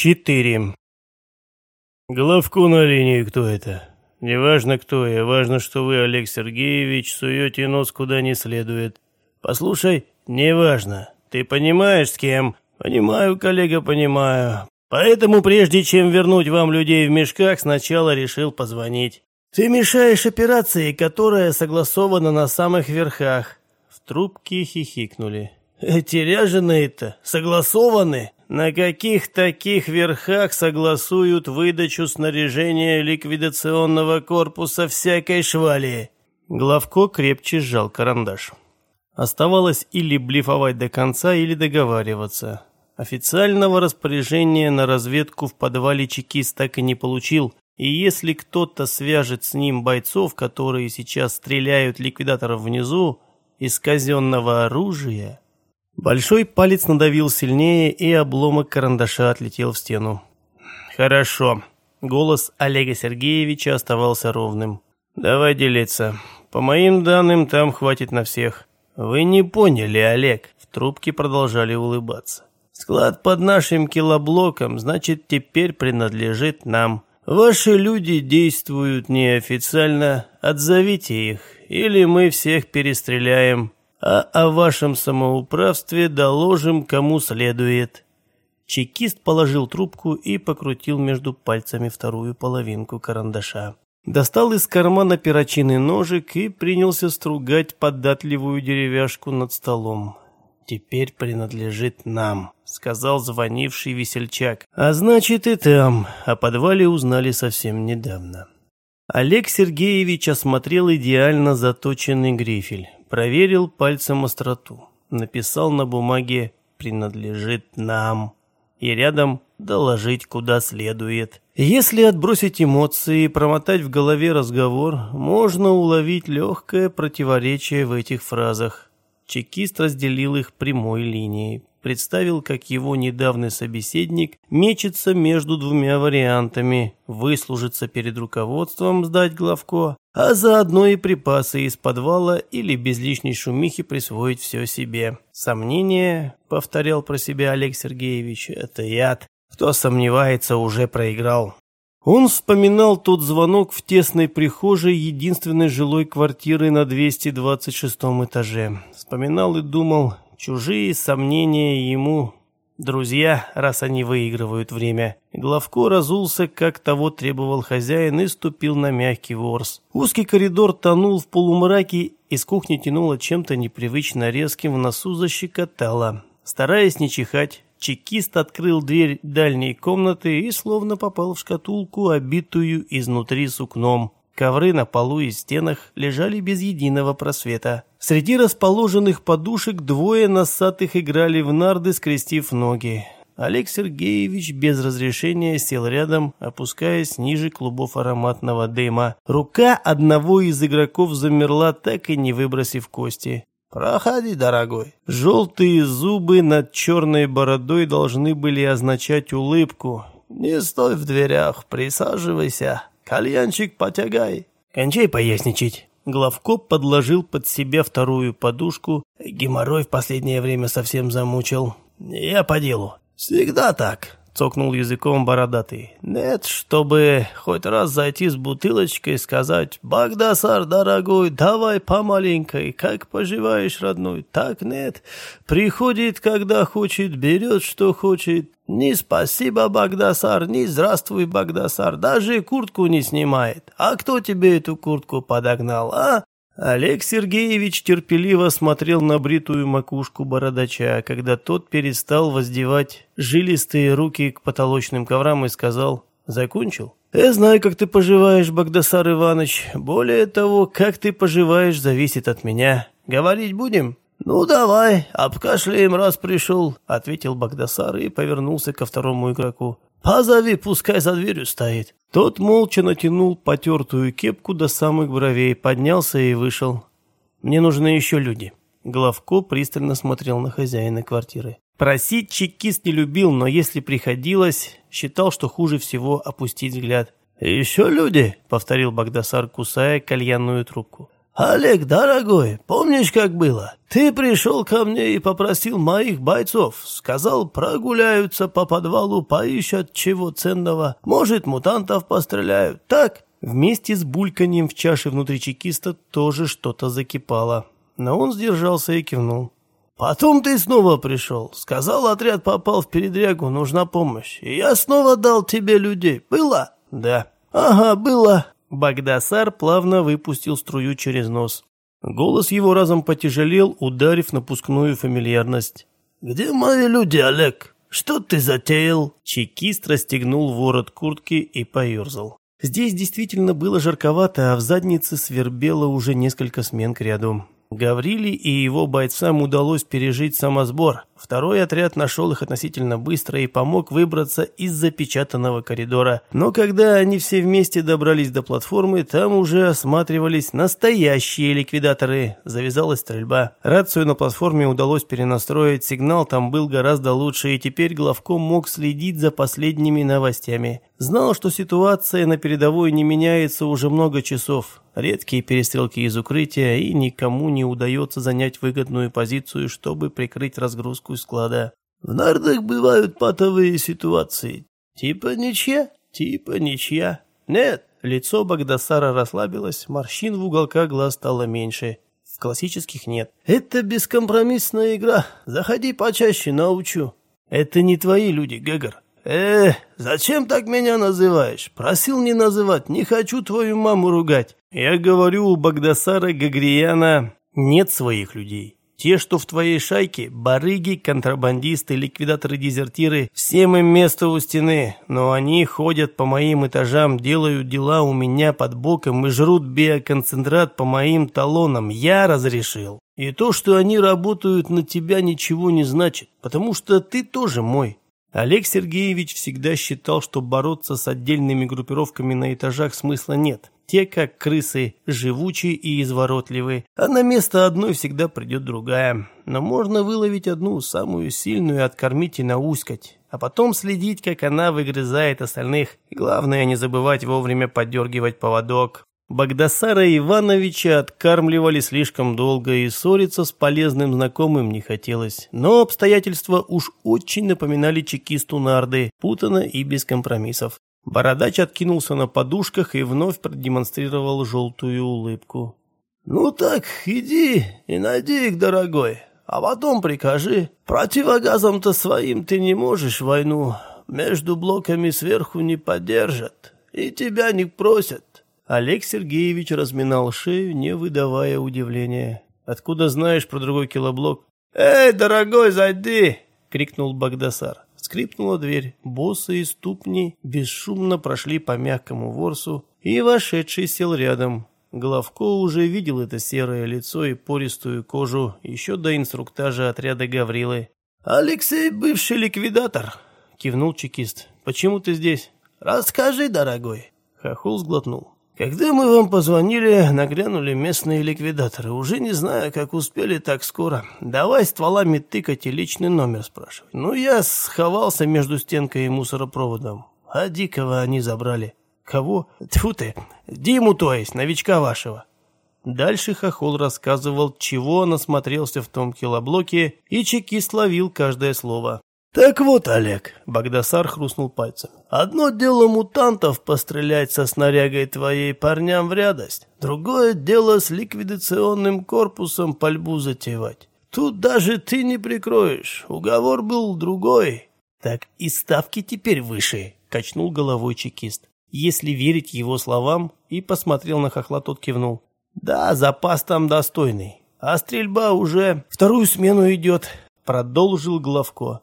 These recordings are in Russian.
Четыре. Головку на линии кто это? Неважно кто я, важно, что вы, Олег Сергеевич, суете нос куда не следует. Послушай, неважно. Ты понимаешь, с кем? Понимаю, коллега, понимаю. Поэтому, прежде чем вернуть вам людей в мешках, сначала решил позвонить. Ты мешаешь операции, которая согласована на самых верхах. В трубке хихикнули. Эти ряженые-то согласованы. На каких таких верхах согласуют выдачу снаряжения ликвидационного корпуса всякой швали? Главко крепче сжал карандаш. Оставалось или блефовать до конца, или договариваться. Официального распоряжения на разведку в подвале чекист так и не получил, и если кто-то свяжет с ним бойцов, которые сейчас стреляют ликвидаторов внизу, из казенного оружия... Большой палец надавил сильнее, и обломок карандаша отлетел в стену. «Хорошо». Голос Олега Сергеевича оставался ровным. «Давай делиться. По моим данным, там хватит на всех». «Вы не поняли, Олег». В трубке продолжали улыбаться. «Склад под нашим килоблоком, значит, теперь принадлежит нам. Ваши люди действуют неофициально. Отзовите их, или мы всех перестреляем а о вашем самоуправстве доложим кому следует». Чекист положил трубку и покрутил между пальцами вторую половинку карандаша. Достал из кармана перочинный ножик и принялся стругать податливую деревяшку над столом. «Теперь принадлежит нам», — сказал звонивший весельчак. «А значит и там. О подвале узнали совсем недавно». Олег Сергеевич осмотрел идеально заточенный грифель проверил пальцем остроту. Написал на бумаге «принадлежит нам» и рядом «доложить куда следует». Если отбросить эмоции и промотать в голове разговор, можно уловить легкое противоречие в этих фразах. Чекист разделил их прямой линией представил, как его недавний собеседник мечется между двумя вариантами – выслужиться перед руководством, сдать главко, а заодно и припасы из подвала или без лишней шумихи присвоить все себе. Сомнение, повторял про себя Олег Сергеевич, это яд. Кто сомневается, уже проиграл. Он вспоминал тот звонок в тесной прихожей единственной жилой квартиры на 226 этаже. Вспоминал и думал, Чужие сомнения ему друзья, раз они выигрывают время. Главко разулся, как того требовал хозяин, и ступил на мягкий ворс. Узкий коридор тонул в полумраке, из кухни тянуло чем-то непривычно резким, в носу защекотало. Стараясь не чихать, чекист открыл дверь дальней комнаты и словно попал в шкатулку, обитую изнутри сукном. Ковры на полу и стенах лежали без единого просвета. Среди расположенных подушек двое носатых играли в нарды, скрестив ноги. Олег Сергеевич без разрешения сел рядом, опускаясь ниже клубов ароматного дыма. Рука одного из игроков замерла, так и не выбросив кости. «Проходи, дорогой». Желтые зубы над черной бородой должны были означать улыбку. «Не стой в дверях, присаживайся». Кальянчик потягай. Кончай поясничать. Главко подложил под себя вторую подушку. Геморрой в последнее время совсем замучил. Я по делу. Всегда так цокнул языком бородатый. «Нет, чтобы хоть раз зайти с бутылочкой и сказать, «Багдасар, дорогой, давай помаленькой, как поживаешь, родной?» Так нет. Приходит, когда хочет, берет, что хочет. Ни спасибо, Багдасар, ни здравствуй, Багдасар, даже куртку не снимает. А кто тебе эту куртку подогнал, а? Олег Сергеевич терпеливо смотрел на бритую макушку бородача, когда тот перестал воздевать жилистые руки к потолочным коврам и сказал «Закончил?» «Я знаю, как ты поживаешь, Багдасар Иванович. Более того, как ты поживаешь, зависит от меня. Говорить будем?» «Ну, давай, обкашляем, раз пришел», — ответил Багдасар и повернулся ко второму игроку. «Позови, пускай за дверью стоит». Тот молча натянул потертую кепку до самых бровей, поднялся и вышел. «Мне нужны еще люди». Главко пристально смотрел на хозяина квартиры. Просить чекист не любил, но если приходилось, считал, что хуже всего опустить взгляд. «Еще люди?» — повторил Багдасар, кусая кальянную трубку. «Олег, дорогой, помнишь, как было? Ты пришел ко мне и попросил моих бойцов. Сказал, прогуляются по подвалу, поищут чего ценного. Может, мутантов постреляют. Так?» Вместе с бульканьем в чаше внутри чекиста тоже что-то закипало. Но он сдержался и кивнул. «Потом ты снова пришел. Сказал, отряд попал в передрягу, нужна помощь. И я снова дал тебе людей. Было?» «Да». «Ага, было. Багдасар плавно выпустил струю через нос. Голос его разом потяжелел, ударив напускную фамильярность. «Где мои люди, Олег? Что ты затеял?» Чекист расстегнул ворот куртки и поерзал. Здесь действительно было жарковато, а в заднице свербело уже несколько смен к ряду. Гаврили и его бойцам удалось пережить самосбор. Второй отряд нашел их относительно быстро и помог выбраться из запечатанного коридора. Но когда они все вместе добрались до платформы, там уже осматривались настоящие ликвидаторы. Завязалась стрельба. Рацию на платформе удалось перенастроить, сигнал там был гораздо лучше, и теперь главком мог следить за последними новостями. Знал, что ситуация на передовой не меняется уже много часов. Редкие перестрелки из укрытия, и никому не удается занять выгодную позицию, чтобы прикрыть разгрузку склада. В нардах бывают патовые ситуации. Типа ничья, типа ничья. Нет, лицо Багдасара расслабилось, морщин в уголках глаз стало меньше. В классических нет. Это бескомпромиссная игра. Заходи почаще, научу. Это не твои люди, Гегор. «Э, зачем так меня называешь? Просил не называть, не хочу твою маму ругать». Я говорю, у Багдасара Гагрияна нет своих людей. Те, что в твоей шайке, барыги, контрабандисты, ликвидаторы-дезертиры, всем им место у стены, но они ходят по моим этажам, делают дела у меня под боком и жрут биоконцентрат по моим талонам. Я разрешил. И то, что они работают на тебя, ничего не значит, потому что ты тоже мой. Олег Сергеевич всегда считал, что бороться с отдельными группировками на этажах смысла нет. Те, как крысы, живучие и изворотливые, а на место одной всегда придет другая. Но можно выловить одну, самую сильную, откормить и науськать, а потом следить, как она выгрызает остальных. главное, не забывать вовремя подергивать поводок. Багдасара Ивановича откармливали слишком долго, и ссориться с полезным знакомым не хотелось. Но обстоятельства уж очень напоминали чекисту нарды, путано и без компромиссов. Бородач откинулся на подушках и вновь продемонстрировал желтую улыбку. «Ну так, иди и найди их, дорогой, а потом прикажи. Противогазом-то своим ты не можешь войну, между блоками сверху не поддержат, и тебя не просят. Олег Сергеевич разминал шею, не выдавая удивления. «Откуда знаешь про другой килоблок?» «Эй, дорогой, зайди!» — крикнул Багдасар. Скрипнула дверь. Боссы и ступни бесшумно прошли по мягкому ворсу, и вошедший сел рядом. Главко уже видел это серое лицо и пористую кожу еще до инструктажа отряда Гаврилы. «Алексей бывший ликвидатор», — кивнул чекист. «Почему ты здесь?» «Расскажи, дорогой». Хохол сглотнул. Когда мы вам позвонили, нагрянули местные ликвидаторы. Уже не знаю, как успели так скоро. Давай стволами тыкать и личный номер спрашивать. Ну, я сховался между стенкой и мусоропроводом. А Дикого они забрали. Кого? Тьфу ты. Диму, то есть, новичка вашего. Дальше Хохол рассказывал, чего он осмотрелся в том килоблоке, и чекист ловил каждое слово. «Так вот, Олег», — Багдасар хрустнул пальцем, — «одно дело мутантов пострелять со снарягой твоей парням в рядость, другое дело с ликвидационным корпусом пальбу затевать. Тут даже ты не прикроешь, уговор был другой». «Так и ставки теперь выше», — качнул головой чекист. Если верить его словам, и посмотрел на хохла, тот кивнул. «Да, запас там достойный, а стрельба уже вторую смену идет», — продолжил Главко.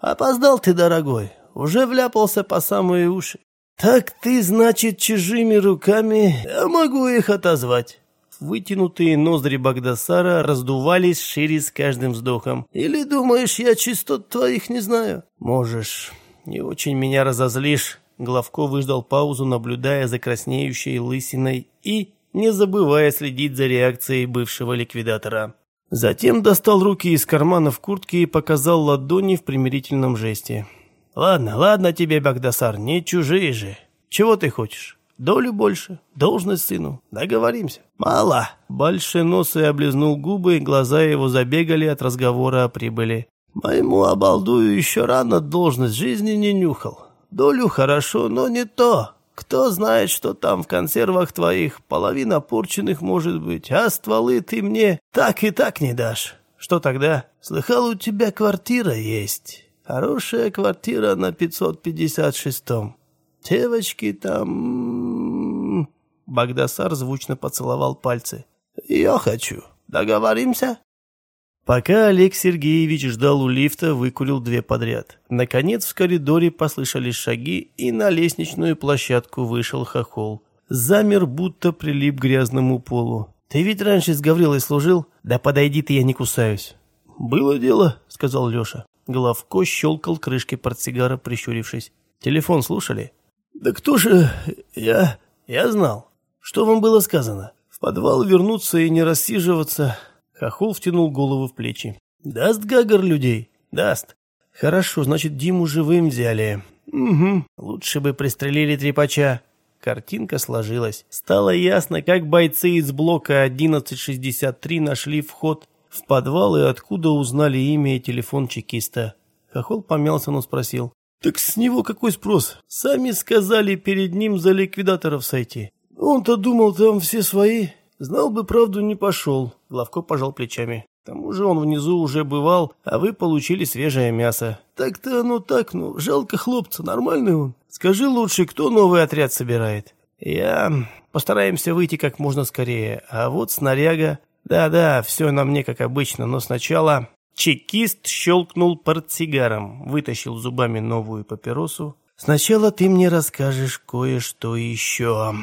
«Опоздал ты, дорогой, уже вляпался по самые уши. Так ты, значит, чужими руками, я могу их отозвать». Вытянутые ноздри Багдасара раздувались шире с каждым вздохом. «Или думаешь, я чистот твоих не знаю?» «Можешь. Не очень меня разозлишь». Главко выждал паузу, наблюдая за краснеющей лысиной и не забывая следить за реакцией бывшего ликвидатора. Затем достал руки из карманов куртки и показал ладони в примирительном жесте. «Ладно, ладно тебе, Багдасар, не чужие же. Чего ты хочешь? Долю больше, должность сыну. Договоримся. Мало. Большеносый облизнул губы, глаза его забегали от разговора о прибыли. Моему обалдую еще рано должность жизни не нюхал. Долю хорошо, но не то. Кто знает, что там в консервах твоих, половина порченных может быть, а стволы ты мне так и так не дашь. Что тогда? Слыхал, у тебя квартира есть. Хорошая квартира на 556-м. Девочки там...» Багдасар звучно поцеловал пальцы. «Я хочу. Договоримся?» Пока Олег Сергеевич ждал у лифта, выкурил две подряд. Наконец в коридоре послышались шаги, и на лестничную площадку вышел хохол. Замер, будто прилип к грязному полу. «Ты ведь раньше с Гаврилой служил? Да подойди ты, я не кусаюсь». «Было дело», — сказал Леша. Головко щелкал крышкой портсигара, прищурившись. «Телефон слушали?» «Да кто же... я... я знал. Что вам было сказано? В подвал вернуться и не рассиживаться, Хохол втянул голову в плечи. «Даст Гагар людей?» «Даст». «Хорошо, значит, Диму живым взяли». «Угу. Лучше бы пристрелили трепача». Картинка сложилась. Стало ясно, как бойцы из блока 1163 нашли вход в подвал и откуда узнали имя и телефон чекиста. Хохол помялся, но спросил. «Так с него какой спрос? Сами сказали перед ним за ликвидаторов сойти. Он-то думал, там все свои. Знал бы правду, не пошел. Главко пожал плечами. К тому же он внизу уже бывал, а вы получили свежее мясо. Так-то оно так, ну, жалко хлопца, нормальный он. Скажи лучше, кто новый отряд собирает? Я... Постараемся выйти как можно скорее. А вот снаряга... Да-да, все на мне как обычно, но сначала... Чекист щелкнул портсигаром, вытащил зубами новую папиросу. «Сначала ты мне расскажешь кое-что еще».